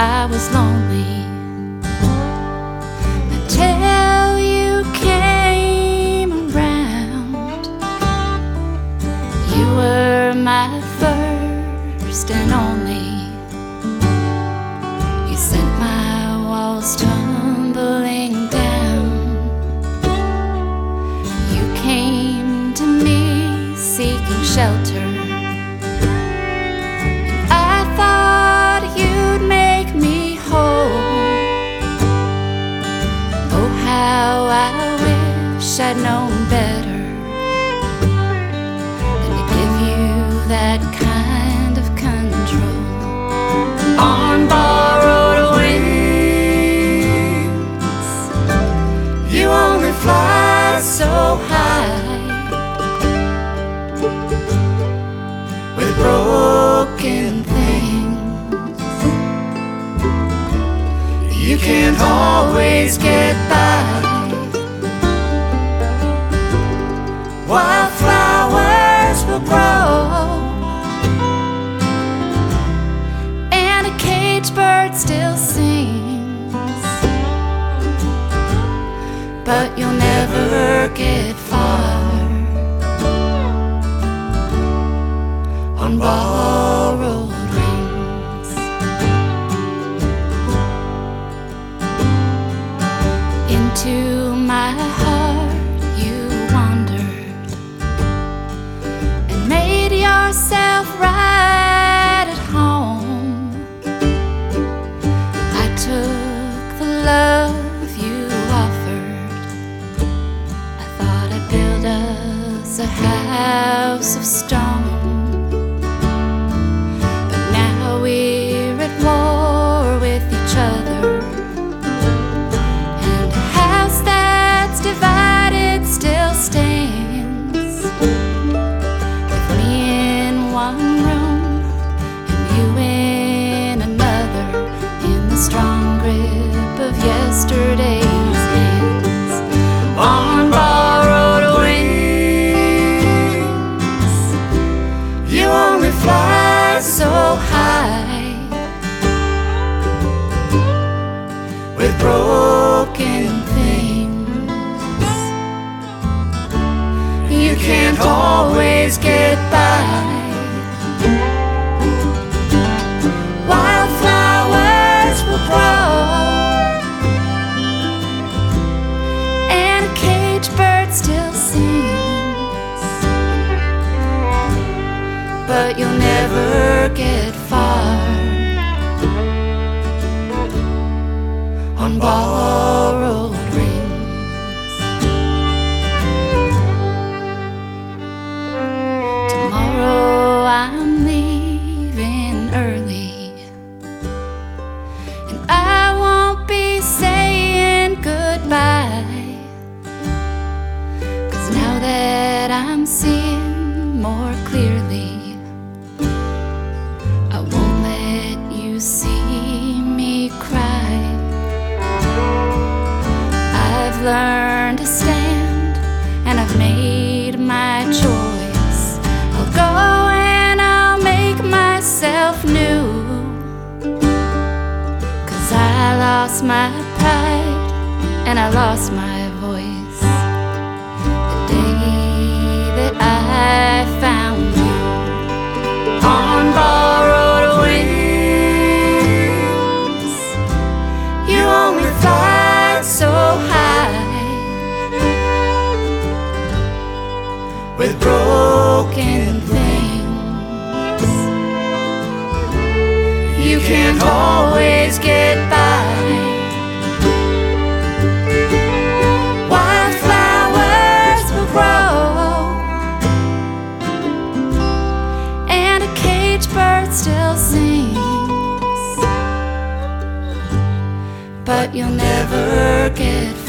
I was lonely until you came around. You were my first and only. You sent my walls tumbling down. You came to me seeking shelter. I wish I'd known better than to give you that kind of control. On borrowed wings, you only fly so high. with broken things. You can't always get by. Caged bird still sings. But you'll never get far. on borrowed wings. Into my heart you wandered and made yourself right of stone. So high with broken things. You can't always get seeing more clearly, I won't let you see me cry. I've learned to stand and I've made my choice. I'll go and I'll make myself new. Cause I lost my pride and I lost my But you'll never get